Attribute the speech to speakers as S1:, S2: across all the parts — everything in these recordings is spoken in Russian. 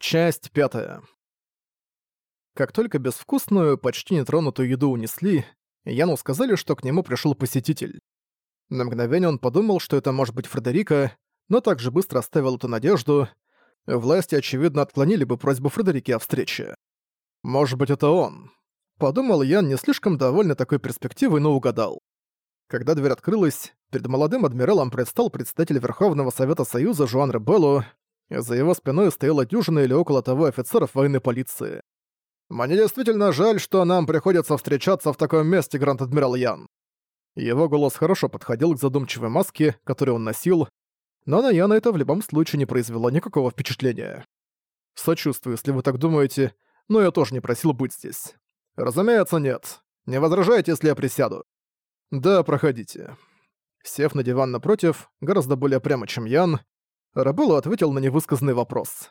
S1: Часть пятая. Как только безвкусную, почти нетронутую еду унесли, Яну сказали, что к нему пришел посетитель. На мгновение он подумал, что это может быть Фредерика, но также быстро оставил эту надежду. Власти, очевидно, отклонили бы просьбу Фредерики о встрече. «Может быть, это он?» Подумал Ян, не слишком довольный такой перспективой, но угадал. Когда дверь открылась, перед молодым адмиралом предстал представитель Верховного Совета Союза Жуан Ребеллу, за его спиной стояла дюжина или около того офицеров военной полиции. «Мне действительно жаль, что нам приходится встречаться в таком месте, Гранд-Адмирал Ян». Его голос хорошо подходил к задумчивой маске, которую он носил, но на Яна это в любом случае не произвело никакого впечатления. «Сочувствую, если вы так думаете, но я тоже не просил быть здесь». «Разумеется, нет. Не возражайте, если я присяду». «Да, проходите». Сев на диван напротив, гораздо более прямо, чем Ян, Рабелло ответил на невысказанный вопрос.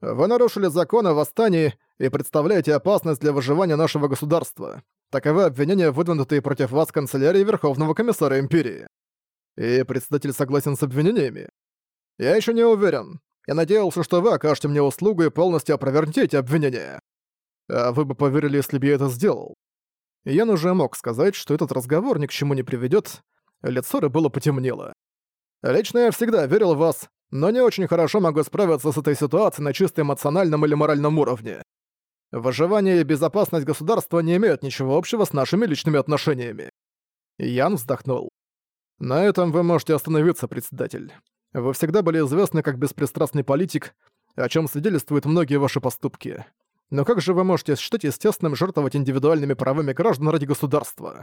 S1: «Вы нарушили закон о восстании и представляете опасность для выживания нашего государства. Таковы обвинения, выдвинутые против вас канцелярии Верховного комиссара Империи. И председатель согласен с обвинениями? Я еще не уверен. Я надеялся, что вы окажете мне услугу и полностью опровергнете эти обвинения. А вы бы поверили, если бы я это сделал. Ян уже мог сказать, что этот разговор ни к чему не приведет. Лицо было потемнело. Лично я всегда верил в вас, но не очень хорошо могу справиться с этой ситуацией на чисто эмоциональном или моральном уровне. Выживание и безопасность государства не имеют ничего общего с нашими личными отношениями. Ян вздохнул. На этом вы можете остановиться, председатель. Вы всегда были известны как беспристрастный политик, о чем свидетельствуют многие ваши поступки. Но как же вы можете считать естественным жертвовать индивидуальными правами граждан ради государства?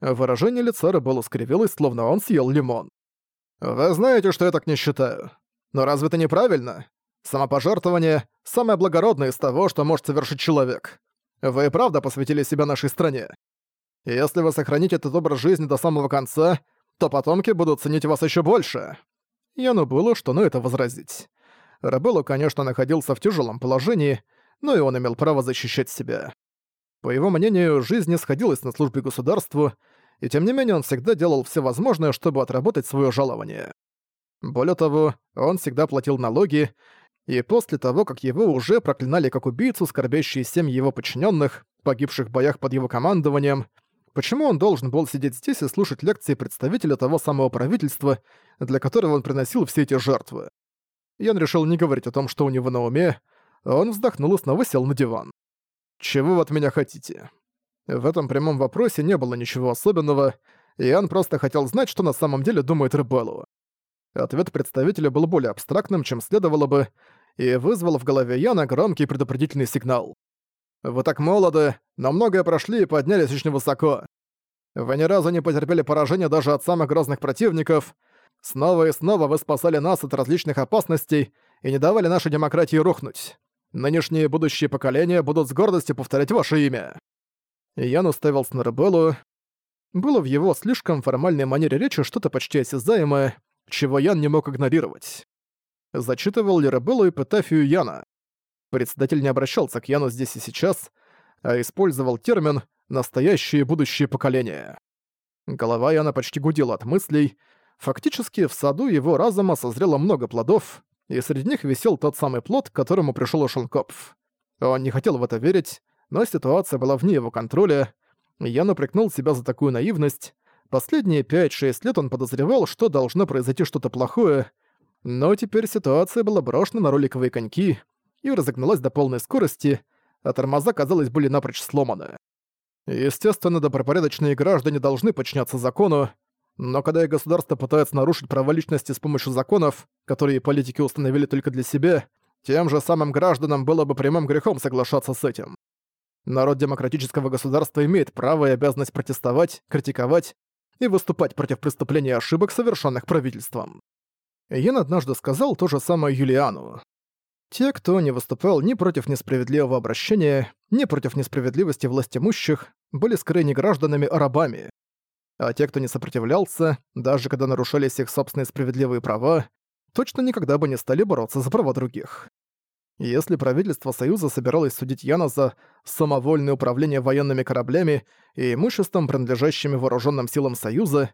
S1: Выражение лица Рыбола скривилось, словно он съел лимон. Вы знаете, что я так не считаю. Но разве это неправильно? Самопожертвование – самое благородное из того, что может совершить человек. Вы и правда посвятили себя нашей стране. И если вы сохраните этот образ жизни до самого конца, то потомки будут ценить вас еще больше. Яну было, что на это возразить. Рабелло, конечно, находился в тяжелом положении, но и он имел право защищать себя. По его мнению, жизнь не сходилась на службе государству, и тем не менее он всегда делал все возможное, чтобы отработать свое жалование. Более того, он всегда платил налоги, и после того, как его уже проклинали как убийцу, скорбящие семьи его подчиненных, погибших в боях под его командованием, почему он должен был сидеть здесь и слушать лекции представителя того самого правительства, для которого он приносил все эти жертвы? Ян решил не говорить о том, что у него на уме, он вздохнул и снова сел на диван. «Чего вы от меня хотите?» В этом прямом вопросе не было ничего особенного, и Ян просто хотел знать, что на самом деле думает Рыбеллу. Ответ представителя был более абстрактным, чем следовало бы, и вызвал в голове Яна громкий предупредительный сигнал. «Вы так молоды, но многое прошли и поднялись очень высоко. Вы ни разу не потерпели поражения даже от самых грозных противников. Снова и снова вы спасали нас от различных опасностей и не давали нашей демократии рухнуть. Нынешние и будущие поколения будут с гордостью повторять ваше имя». Ян уставился на Ребеллу. Было в его слишком формальной манере речи что-то почти осязаемое, чего Ян не мог игнорировать. Зачитывал ли Ребеллу эпитафию Яна? Председатель не обращался к Яну здесь и сейчас, а использовал термин «настоящее и будущее поколения». Голова Яна почти гудела от мыслей. Фактически, в саду его разума созрело много плодов, и среди них висел тот самый плод, к которому пришел Ошелкопф. Он не хотел в это верить, но ситуация была вне его контроля. Я напрягнул себя за такую наивность. Последние 5-6 лет он подозревал, что должно произойти что-то плохое, но теперь ситуация была брошена на роликовые коньки и разогналась до полной скорости, а тормоза, казалось, были напрочь сломаны. Естественно, добропорядочные граждане должны подчиняться закону, но когда и государство пытается нарушить права личности с помощью законов, которые политики установили только для себя, тем же самым гражданам было бы прямым грехом соглашаться с этим. Народ демократического государства имеет право и обязанность протестовать, критиковать и выступать против преступлений и ошибок, совершенных правительством. Йен однажды сказал то же самое Юлиану. Те, кто не выступал ни против несправедливого обращения, ни против несправедливости власть имущих, были скорее не гражданами, а рабами. А те, кто не сопротивлялся, даже когда нарушались их собственные справедливые права, точно никогда бы не стали бороться за права других. Если правительство Союза собиралось судить Яна за самовольное управление военными кораблями и имуществом, принадлежащими вооруженным силам Союза,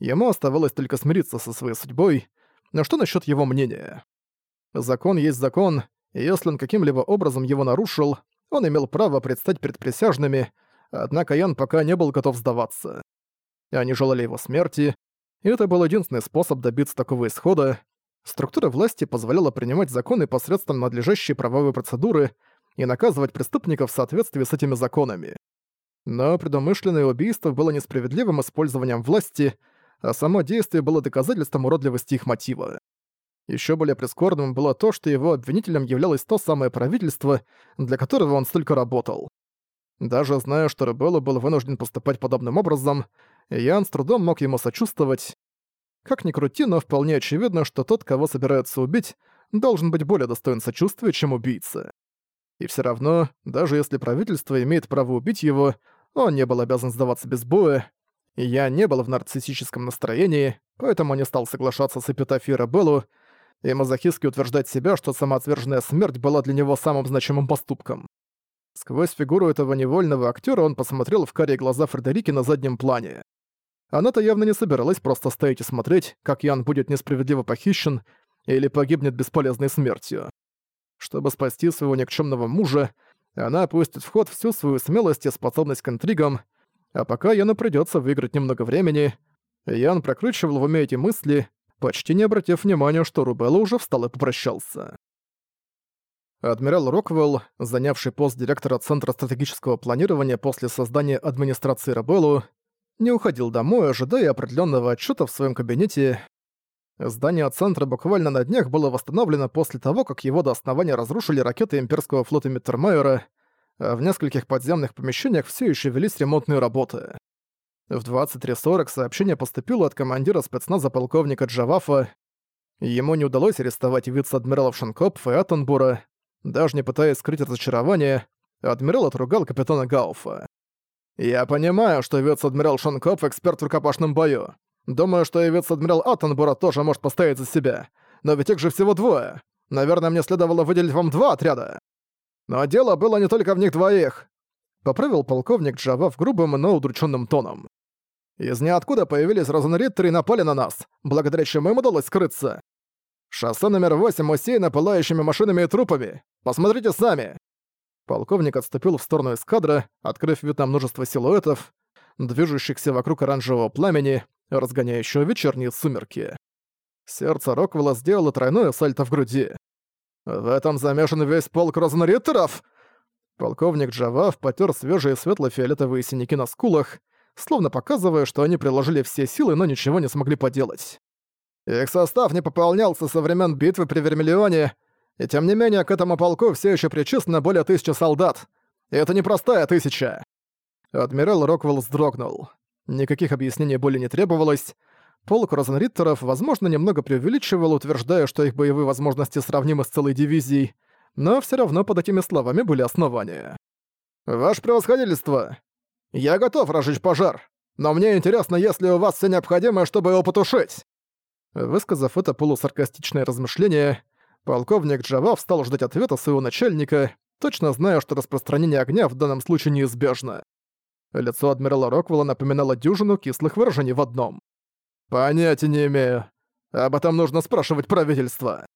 S1: ему оставалось только смириться со своей судьбой, но что насчет его мнения? Закон есть закон, и если он каким-либо образом его нарушил, он имел право предстать перед присяжными, однако Ян пока не был готов сдаваться. Они желали его смерти, и это был единственный способ добиться такого исхода. Структура власти позволяла принимать законы посредством надлежащей правовой процедуры и наказывать преступников в соответствии с этими законами. Но предумышленное убийство было несправедливым использованием власти, а само действие было доказательством уродливости их мотива. Еще более прискорбным было то, что его обвинителем являлось то самое правительство, для которого он столько работал. Даже зная, что Ребелло был вынужден поступать подобным образом, Ян с трудом мог ему сочувствовать. Как ни крути, но вполне очевидно, что тот, кого собираются убить, должен быть более достоин сочувствия, чем убийца. И все равно, даже если правительство имеет право убить его, он не был обязан сдаваться без боя, и я не был в нарциссическом настроении, поэтому не стал соглашаться с эпитафией Ребеллу и мазохистски утверждать себя, что самоотверженная смерть была для него самым значимым поступком. Сквозь фигуру этого невольного актера он посмотрел в карие глаза Фредерики на заднем плане. Она-то явно не собиралась просто стоять и смотреть, как Ян будет несправедливо похищен или погибнет бесполезной смертью. Чтобы спасти своего никчемного мужа, она пустит в ход всю свою смелость и способность к интригам, а пока Яну придётся выиграть немного времени, Ян прокручивал в уме эти мысли, почти не обратив внимания, что Рубелла уже встал и попрощался. Адмирал Роквелл, занявший пост директора Центра стратегического планирования после создания администрации Рабеллу, не уходил домой, ожидая определенного отчета в своем кабинете. Здание Центра буквально на днях было восстановлено после того, как его до основания разрушили ракеты имперского флота Миттермайера, а в нескольких подземных помещениях все еще велись ремонтные работы. В 23.40 сообщение поступило от командира спецназа полковника Джавафа. Ему не удалось арестовать вице-адмиралов Шанкопфа и Аттенбура. Даже не пытаясь скрыть разочарование, адмирал отругал капитана Гауфа. «Я понимаю, что вице-адмирал Шанкопф эксперт в рукопашном бою. Думаю, что и вице-адмирал Аттенбура тоже может постоять за себя. Но ведь их же всего двое. Наверное, мне следовало выделить вам два отряда. Но дело было не только в них двоих. Поправил полковник Джава в грубым, но удрученным тоном. Из ниоткуда появились Розенриттеры и напали на нас, благодаря чему им удалось скрыться. Шоссе номер 8 усеяно пылающими машинами и трупами. Посмотрите сами!» Полковник отступил в сторону эскадра, открыв вид на множество силуэтов, движущихся вокруг оранжевого пламени, разгоняющего вечерние сумерки. Сердце Роквелла сделало тройное сальто в груди. «В этом замешан весь полк Розенриттеров!» Полковник Джавав потер свежие светло-фиолетовые синяки на скулах, словно показывая, что они приложили все силы, но ничего не смогли поделать. Их состав не пополнялся со времен битвы при Вермиллионе, и тем не менее к этому полку все еще причислено более тысячи солдат. И это не простая тысяча. Адмирал Роквелл вздрогнул. Никаких объяснений более не требовалось. Полк Розенриттеров, возможно, немного преувеличивал, утверждая, что их боевые возможности сравнимы с целой дивизией, но все равно под этими словами были основания. «Ваше превосходительство! Я готов разжечь пожар, но мне интересно, есть ли у вас все необходимое, чтобы его потушить». Высказав это полусаркастичное размышление, полковник Джава встал ждать ответа своего начальника, точно зная, что распространение огня в данном случае неизбежно. Лицо адмирала Роквелла напоминало дюжину кислых выражений в одном. «Понятия не имею. Об этом нужно спрашивать правительство».